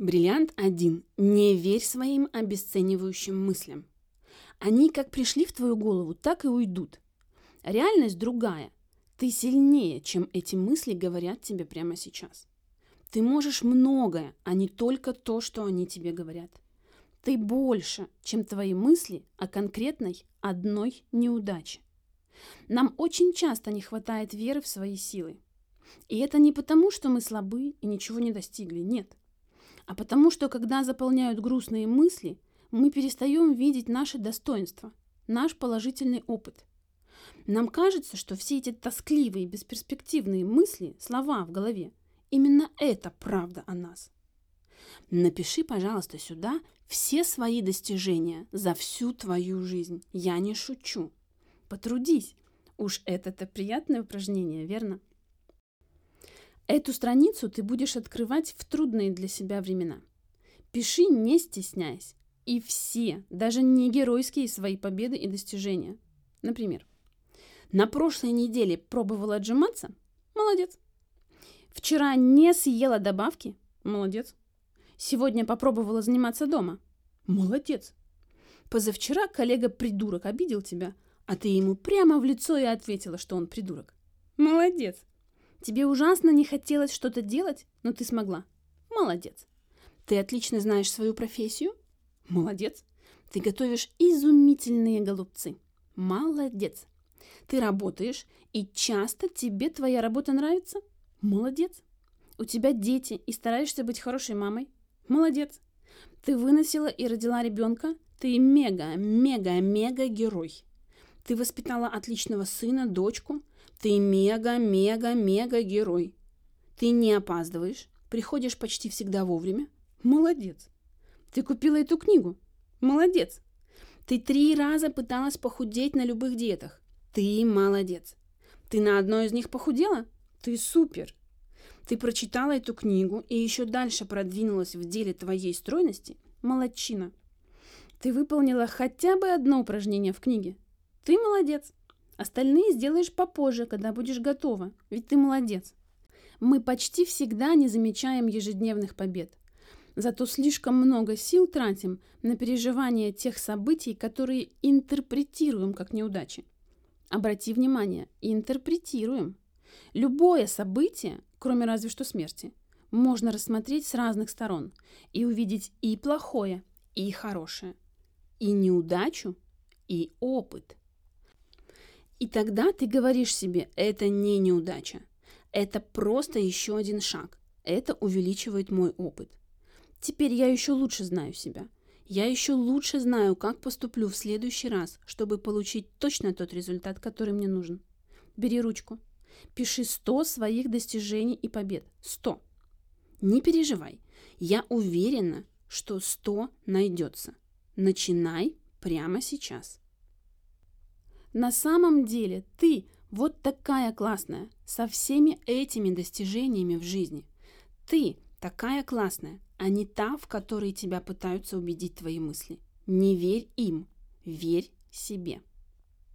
Бриллиант один. Не верь своим обесценивающим мыслям. Они как пришли в твою голову, так и уйдут. Реальность другая. Ты сильнее, чем эти мысли говорят тебе прямо сейчас. Ты можешь многое, а не только то, что они тебе говорят. Ты больше, чем твои мысли о конкретной одной неудаче. Нам очень часто не хватает веры в свои силы. И это не потому, что мы слабы и ничего не достигли, нет. А потому что, когда заполняют грустные мысли, мы перестаем видеть наши достоинства, наш положительный опыт. Нам кажется, что все эти тоскливые, бесперспективные мысли, слова в голове, именно это правда о нас. Напиши, пожалуйста, сюда все свои достижения за всю твою жизнь. Я не шучу. Потрудись. Уж это-то приятное упражнение, верно? Эту страницу ты будешь открывать в трудные для себя времена. Пиши, не стесняясь. И все, даже не геройские свои победы и достижения. Например, на прошлой неделе пробовала отжиматься? Молодец. Вчера не съела добавки? Молодец. Сегодня попробовала заниматься дома? Молодец. Позавчера коллега-придурок обидел тебя, а ты ему прямо в лицо и ответила, что он придурок. Молодец. Тебе ужасно не хотелось что-то делать, но ты смогла. Молодец. Ты отлично знаешь свою профессию? Молодец. Ты готовишь изумительные голубцы. Молодец. Ты работаешь, и часто тебе твоя работа нравится? Молодец. У тебя дети, и стараешься быть хорошей мамой? Молодец. Ты выносила и родила ребенка? Ты мега, мега, мега герой. Ты воспитала отличного сына, дочку? Ты мега, мега, мега герой. Ты не опаздываешь, приходишь почти всегда вовремя. Молодец. Ты купила эту книгу. Молодец. Ты три раза пыталась похудеть на любых диетах. Ты молодец. Ты на одной из них похудела? Ты супер. Ты прочитала эту книгу и еще дальше продвинулась в деле твоей стройности? Молодчина. Ты выполнила хотя бы одно упражнение в книге? Ты молодец. Остальные сделаешь попозже, когда будешь готова, ведь ты молодец. Мы почти всегда не замечаем ежедневных побед. Зато слишком много сил тратим на переживание тех событий, которые интерпретируем как неудачи. Обрати внимание, интерпретируем. Любое событие, кроме разве что смерти, можно рассмотреть с разных сторон и увидеть и плохое, и хорошее, и неудачу, и опыт. И тогда ты говоришь себе, это не неудача, это просто еще один шаг, это увеличивает мой опыт. Теперь я еще лучше знаю себя – я еще лучше знаю, как поступлю в следующий раз, чтобы получить точно тот результат, который мне нужен. Бери ручку. Пиши 100 своих достижений и побед. 100. Не переживай. Я уверена, что 100 найдется. Начинай прямо сейчас. На самом деле ты вот такая классная, со всеми этими достижениями в жизни. Ты такая классная, а не та, в которой тебя пытаются убедить твои мысли. Не верь им, верь себе.